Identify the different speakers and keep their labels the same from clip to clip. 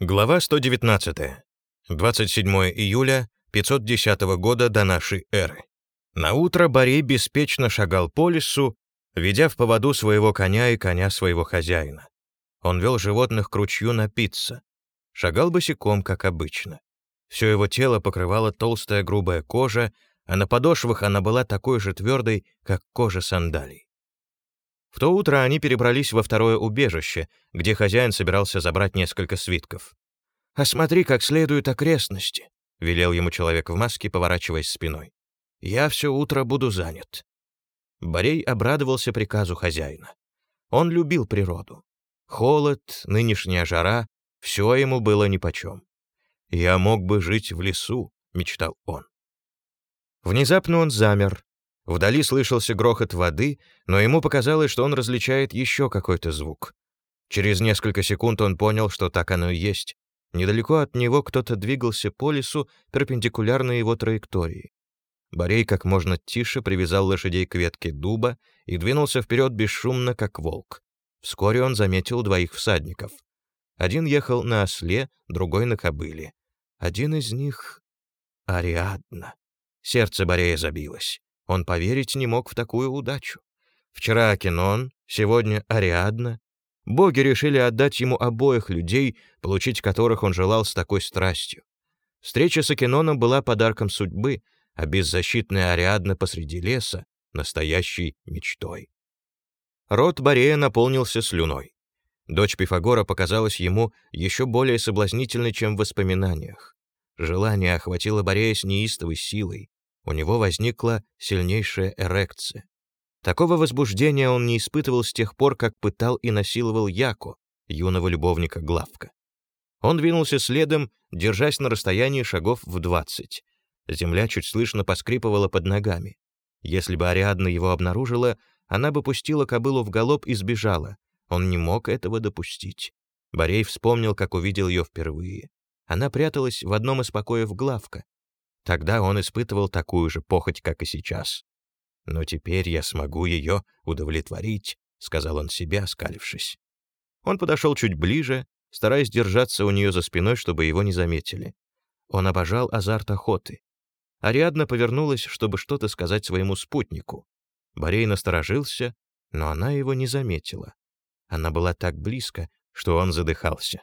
Speaker 1: Глава 119. 27 июля 510 года до нашей эры. На утро Борей беспечно шагал по лесу, ведя в поводу своего коня и коня своего хозяина. Он вел животных к ручью напиться. Шагал босиком, как обычно. Все его тело покрывала толстая грубая кожа, а на подошвах она была такой же твердой, как кожа сандалий. В то утро они перебрались во второе убежище, где хозяин собирался забрать несколько свитков. «Осмотри как следует окрестности», — велел ему человек в маске, поворачиваясь спиной. «Я все утро буду занят». Борей обрадовался приказу хозяина. Он любил природу. Холод, нынешняя жара — все ему было нипочем. «Я мог бы жить в лесу», — мечтал он. Внезапно он замер, Вдали слышался грохот воды, но ему показалось, что он различает еще какой-то звук. Через несколько секунд он понял, что так оно и есть. Недалеко от него кто-то двигался по лесу, перпендикулярно его траектории. Борей как можно тише привязал лошадей к ветке дуба и двинулся вперед бесшумно, как волк. Вскоре он заметил двоих всадников. Один ехал на осле, другой на кобыле. Один из них — Ариадна. Сердце Борея забилось. Он поверить не мог в такую удачу. Вчера Акинон, сегодня Ариадна. Боги решили отдать ему обоих людей, получить которых он желал с такой страстью. Встреча с Акиноном была подарком судьбы, а беззащитная Ариадна посреди леса — настоящей мечтой. Рот Борея наполнился слюной. Дочь Пифагора показалась ему еще более соблазнительной, чем в воспоминаниях. Желание охватило Борея с неистовой силой у него возникла сильнейшая эрекция. Такого возбуждения он не испытывал с тех пор, как пытал и насиловал Яку, юного любовника Главка. Он двинулся следом, держась на расстоянии шагов в двадцать. Земля чуть слышно поскрипывала под ногами. Если бы Ариадна его обнаружила, она бы пустила кобылу в галоп и сбежала. Он не мог этого допустить. Борей вспомнил, как увидел ее впервые. Она пряталась в одном из покоев Главка. Тогда он испытывал такую же похоть, как и сейчас. «Но теперь я смогу ее удовлетворить», — сказал он себе, оскалившись. Он подошел чуть ближе, стараясь держаться у нее за спиной, чтобы его не заметили. Он обожал азарт охоты. Ариадна повернулась, чтобы что-то сказать своему спутнику. Борей насторожился, но она его не заметила. Она была так близко, что он задыхался.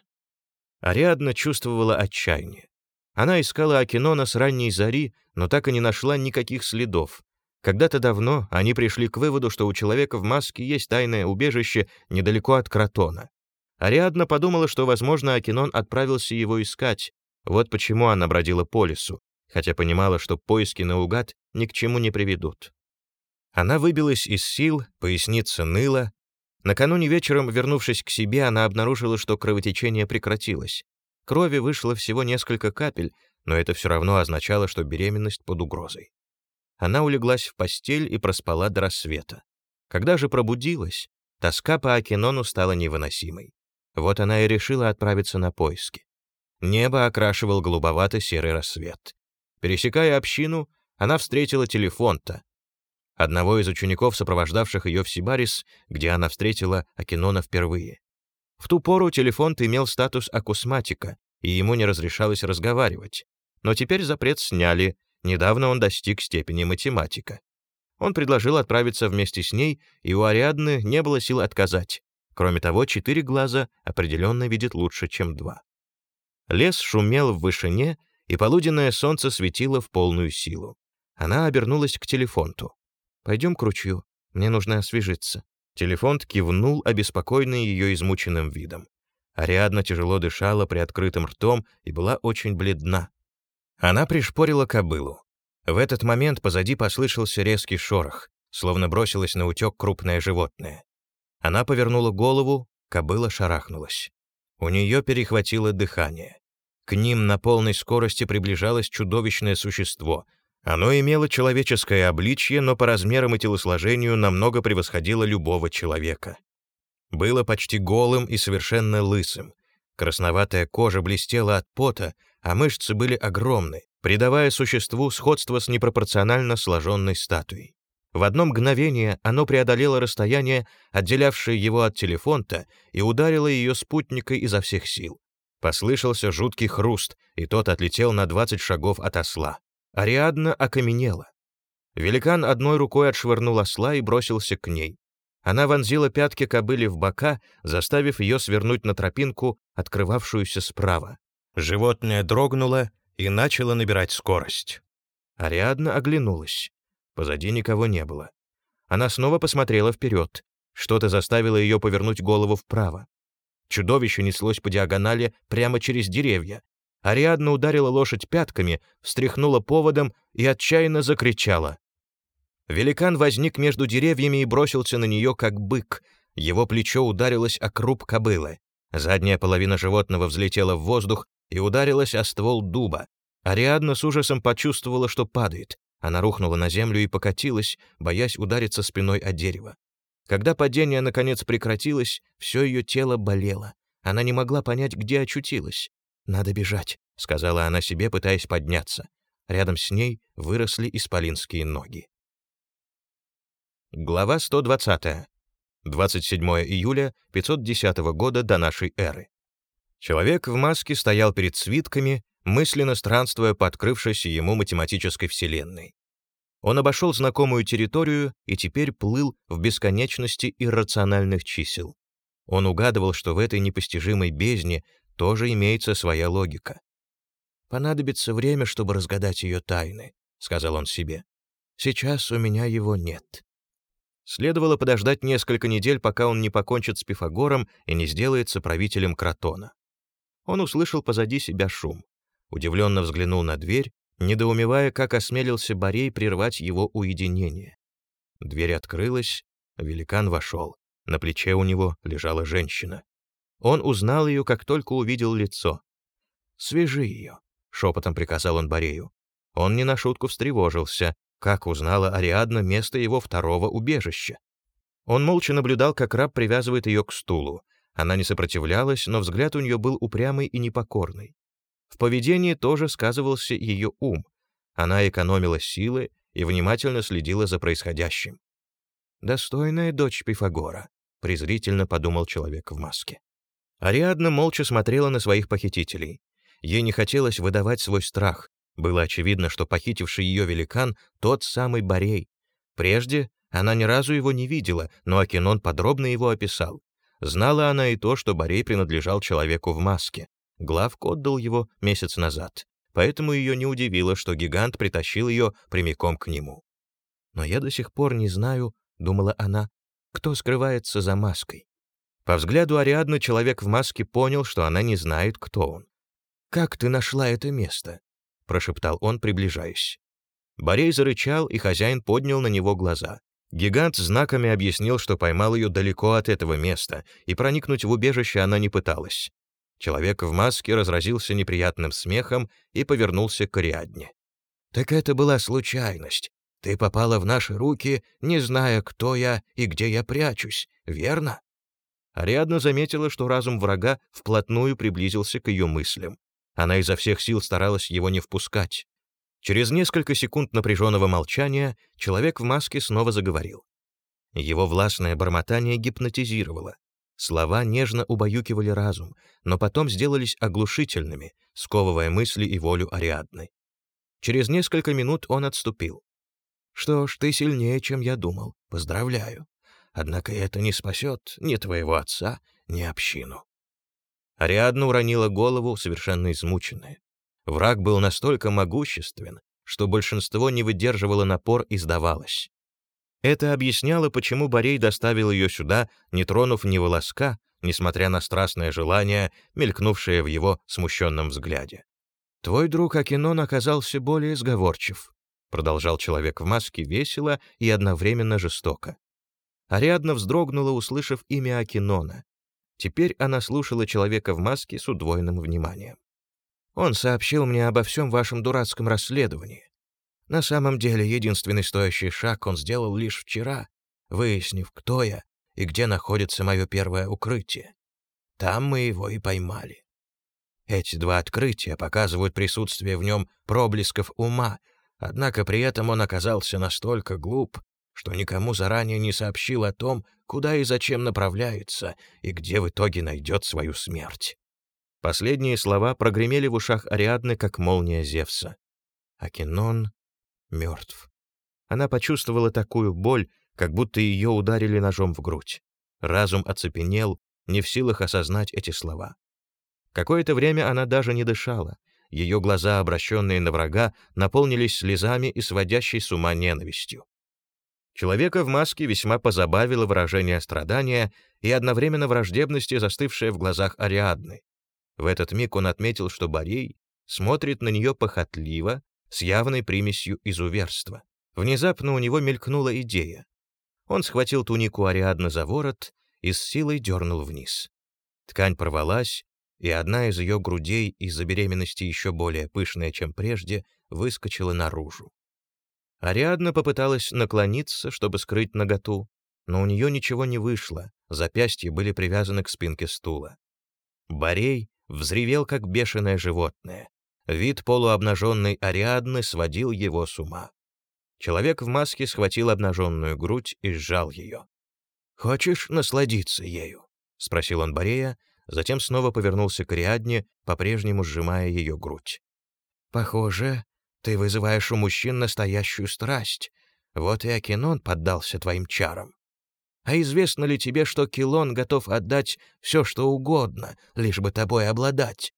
Speaker 1: Ариадна чувствовала отчаяние. Она искала Акинона с ранней зари, но так и не нашла никаких следов. Когда-то давно они пришли к выводу, что у человека в маске есть тайное убежище недалеко от Кротона. Ариадна подумала, что, возможно, Акинон отправился его искать. Вот почему она бродила по лесу, хотя понимала, что поиски наугад ни к чему не приведут. Она выбилась из сил, поясница ныла. Накануне вечером, вернувшись к себе, она обнаружила, что кровотечение прекратилось. Крови вышло всего несколько капель, но это все равно означало, что беременность под угрозой. Она улеглась в постель и проспала до рассвета. Когда же пробудилась, тоска по Акинону стала невыносимой. Вот она и решила отправиться на поиски. Небо окрашивал голубовато-серый рассвет. Пересекая общину, она встретила телефонта, одного из учеников, сопровождавших ее в Сибарис, где она встретила Акинона впервые. В ту пору телефон имел статус акусматика, и ему не разрешалось разговаривать. Но теперь запрет сняли, недавно он достиг степени математика. Он предложил отправиться вместе с ней, и у Ариадны не было сил отказать. Кроме того, четыре глаза определенно видят лучше, чем два. Лес шумел в вышине, и полуденное солнце светило в полную силу. Она обернулась к телефонту. «Пойдем к ручью, мне нужно освежиться». Телефонт кивнул, обеспокоенный ее измученным видом. Ариадна тяжело дышала при открытом ртом и была очень бледна. Она пришпорила кобылу. В этот момент позади послышался резкий шорох, словно бросилось на утек крупное животное. Она повернула голову, кобыла шарахнулась. У нее перехватило дыхание. К ним на полной скорости приближалось чудовищное существо — оно имело человеческое обличье, но по размерам и телосложению намного превосходило любого человека. Было почти голым и совершенно лысым. Красноватая кожа блестела от пота, а мышцы были огромны, придавая существу сходство с непропорционально сложенной статуей. В одно мгновение оно преодолело расстояние, отделявшее его от телефонта, и ударило ее спутника изо всех сил. Послышался жуткий хруст, и тот отлетел на 20 шагов от осла. Ариадна окаменела. Великан одной рукой отшвырнул осла и бросился к ней. Она вонзила пятки кобыли в бока, заставив ее свернуть на тропинку, открывавшуюся справа. Животное дрогнуло и начало набирать скорость. Ариадна оглянулась. Позади никого не было. Она снова посмотрела вперед. Что-то заставило ее повернуть голову вправо. Чудовище неслось по диагонали прямо через деревья. Ариадна ударила лошадь пятками, встряхнула поводом и отчаянно закричала. Великан возник между деревьями и бросился на нее, как бык. Его плечо ударилось о круп кобылы. Задняя половина животного взлетела в воздух и ударилась о ствол дуба. Ариадна с ужасом почувствовала, что падает. Она рухнула на землю и покатилась, боясь удариться спиной о дерево. Когда падение наконец прекратилось, все ее тело болело. Она не могла понять, где очутилась. «Надо бежать», — сказала она себе, пытаясь подняться. Рядом с ней выросли исполинские ноги. Глава 120. 27 июля 510 года до нашей эры. Человек в маске стоял перед свитками, мысленно странствуя по открывшейся ему математической вселенной. Он обошел знакомую территорию и теперь плыл в бесконечности иррациональных чисел. Он угадывал, что в этой непостижимой бездне тоже имеется своя логика. «Понадобится время, чтобы разгадать ее тайны», — сказал он себе. «Сейчас у меня его нет». Следовало подождать несколько недель, пока он не покончит с Пифагором и не сделается правителем Кротона. Он услышал позади себя шум. Удивленно взглянул на дверь, недоумевая, как осмелился Борей прервать его уединение. Дверь открылась, великан вошел. На плече у него лежала женщина. Он узнал ее, как только увидел лицо. «Свяжи ее», — шепотом приказал он Борею. Он не на шутку встревожился, как узнала Ариадна место его второго убежища. Он молча наблюдал, как раб привязывает ее к стулу. Она не сопротивлялась, но взгляд у нее был упрямый и непокорный. В поведении тоже сказывался ее ум. Она экономила силы и внимательно следила за происходящим. «Достойная дочь Пифагора», — презрительно подумал человек в маске. Ариадна молча смотрела на своих похитителей. Ей не хотелось выдавать свой страх, было очевидно, что похитивший ее великан — тот самый Борей. Прежде она ни разу его не видела, но Акинон подробно его описал. Знала она и то, что Борей принадлежал человеку в маске. Главк отдал его месяц назад, поэтому ее не удивило, что гигант притащил ее прямиком к нему. «Но я до сих пор не знаю», — думала она, — «кто скрывается за маской». По взгляду Ариадны человек в маске понял, что она не знает, кто он. «Как ты нашла это место?» прошептал он, приближаясь. Борей зарычал, и хозяин поднял на него глаза. Гигант знаками объяснил, что поймал ее далеко от этого места, и проникнуть в убежище она не пыталась. Человек в маске разразился неприятным смехом и повернулся к Ариадне. «Так это была случайность. Ты попала в наши руки, не зная, кто я и где я прячусь, верно?» Ариадна заметила, что разум врага вплотную приблизился к ее мыслям. Она изо всех сил старалась его не впускать. Через несколько секунд напряженного молчания человек в маске снова заговорил. Его властное бормотание гипнотизировало. Слова нежно убаюкивали разум, но потом сделались оглушительными, сковывая мысли и волю Ариадны. Через несколько минут он отступил. «Что ж, ты сильнее, чем я думал. Поздравляю. Однако это не спасет ни твоего отца, ни общину. Ариадна уронила голову, совершенно измученная. Враг был настолько могуществен, что большинство не выдерживало напор и сдавалось. Это объясняло, почему Борей доставил ее сюда, не тронув ни волоска, несмотря на страстное желание, мелькнувшее в его смущенном взгляде. «Твой друг Акинон оказался более сговорчив», продолжал человек в маске весело и одновременно жестоко. Ариадна вздрогнула, услышав имя Акинона, Теперь она слушала человека в маске с удвоенным вниманием. «Он сообщил мне обо всем вашем дурацком расследовании. На самом деле, единственный стоящий шаг он сделал лишь вчера, выяснив, кто я и где находится мое первое укрытие. Там мы его и поймали. Эти два открытия показывают присутствие в нем проблесков ума, однако при этом он оказался настолько глуп, что никому заранее не сообщил о том, куда и зачем направляется и где в итоге найдет свою смерть. Последние слова прогремели в ушах Ариадны, как молния Зевса. Акинон мертв. Она почувствовала такую боль, как будто ее ударили ножом в грудь. Разум оцепенел, не в силах осознать эти слова. Какое-то время она даже не дышала. Ее глаза, обращенные на врага, наполнились слезами и сводящей с ума ненавистью. Человека в маске весьма позабавило выражение страдания и одновременно враждебности, застывшее в глазах Ариадны. В этот миг он отметил, что Борей смотрит на нее похотливо, с явной примесью изуверства. Внезапно у него мелькнула идея. Он схватил тунику Ариадны за ворот и с силой дернул вниз. Ткань порвалась, и одна из ее грудей, из-за беременности еще более пышная, чем прежде, выскочила наружу. Ариадна попыталась наклониться, чтобы скрыть наготу, но у нее ничего не вышло, запястья были привязаны к спинке стула. Борей взревел, как бешеное животное. Вид полуобнаженной Ариадны сводил его с ума. Человек в маске схватил обнаженную грудь и сжал ее. «Хочешь насладиться ею?» — спросил он Борея, затем снова повернулся к Ариадне, по-прежнему сжимая ее грудь. «Похоже, ты вызываешь у мужчин настоящую страсть. Вот и Акинон поддался твоим чарам. А известно ли тебе, что Килон готов отдать все, что угодно, лишь бы тобой обладать?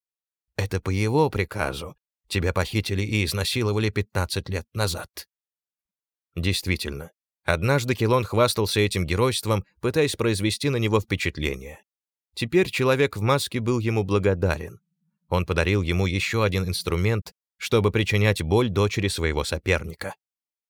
Speaker 1: Это по его приказу. Тебя похитили и изнасиловали 15 лет назад». Действительно, однажды Килон хвастался этим геройством, пытаясь произвести на него впечатление. Теперь человек в маске был ему благодарен. Он подарил ему еще один инструмент, чтобы причинять боль дочери своего соперника.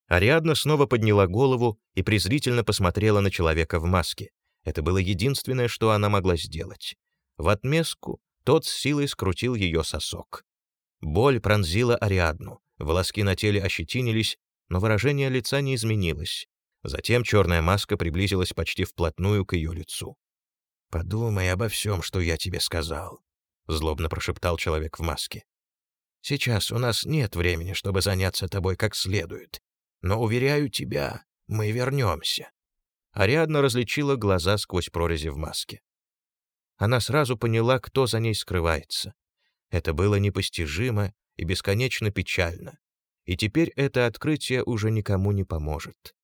Speaker 1: Ариадна снова подняла голову и презрительно посмотрела на человека в маске. Это было единственное, что она могла сделать. В отместку тот с силой скрутил ее сосок. Боль пронзила Ариадну, волоски на теле ощетинились, но выражение лица не изменилось. Затем черная маска приблизилась почти вплотную к ее лицу. «Подумай обо всем, что я тебе сказал», — злобно прошептал человек в маске. «Сейчас у нас нет времени, чтобы заняться тобой как следует, но, уверяю тебя, мы вернемся». Ариадна различила глаза сквозь прорези в маске. Она сразу поняла, кто за ней скрывается. Это было непостижимо и бесконечно печально. И теперь это открытие уже никому не поможет.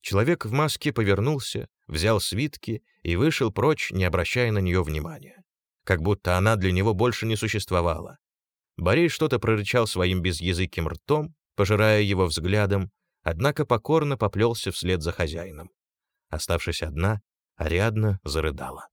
Speaker 1: Человек в маске повернулся, взял свитки и вышел прочь, не обращая на нее внимания. Как будто она для него больше не существовала. Борей что-то прорычал своим безязыким ртом, пожирая его взглядом, однако покорно поплелся вслед за хозяином. Оставшись одна, Ариадна зарыдала.